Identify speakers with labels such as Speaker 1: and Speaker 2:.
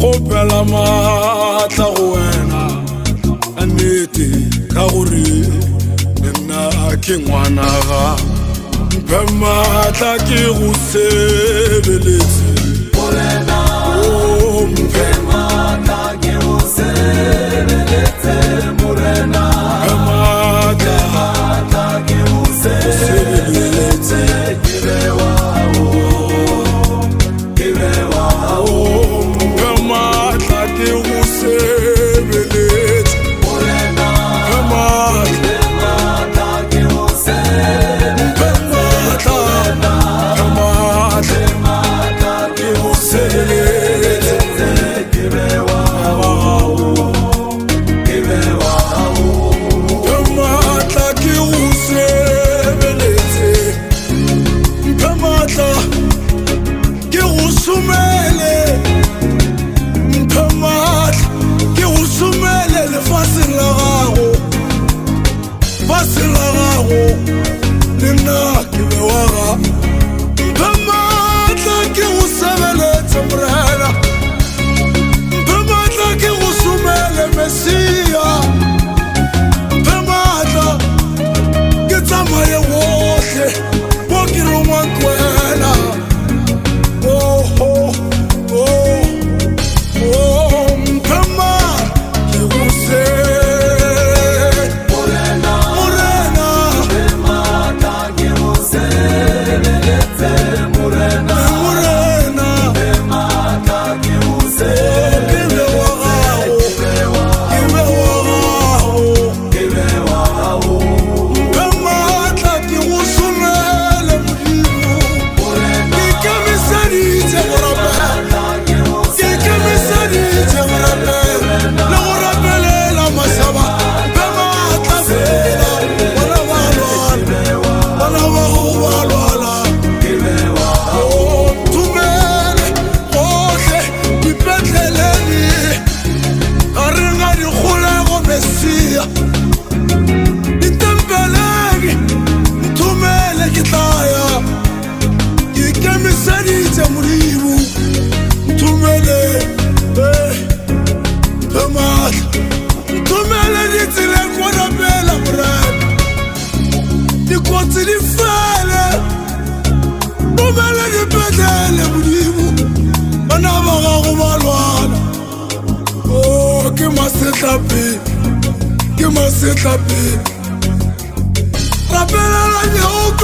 Speaker 1: kgopela maatla go wena ka nnete ka gore le nna ke ngwanaga mphe maatla ke go sebele motini fele bomeleki petele modimo bana ba gago ba lwana o oh, ke masetlape ke masetlape rapelelanyago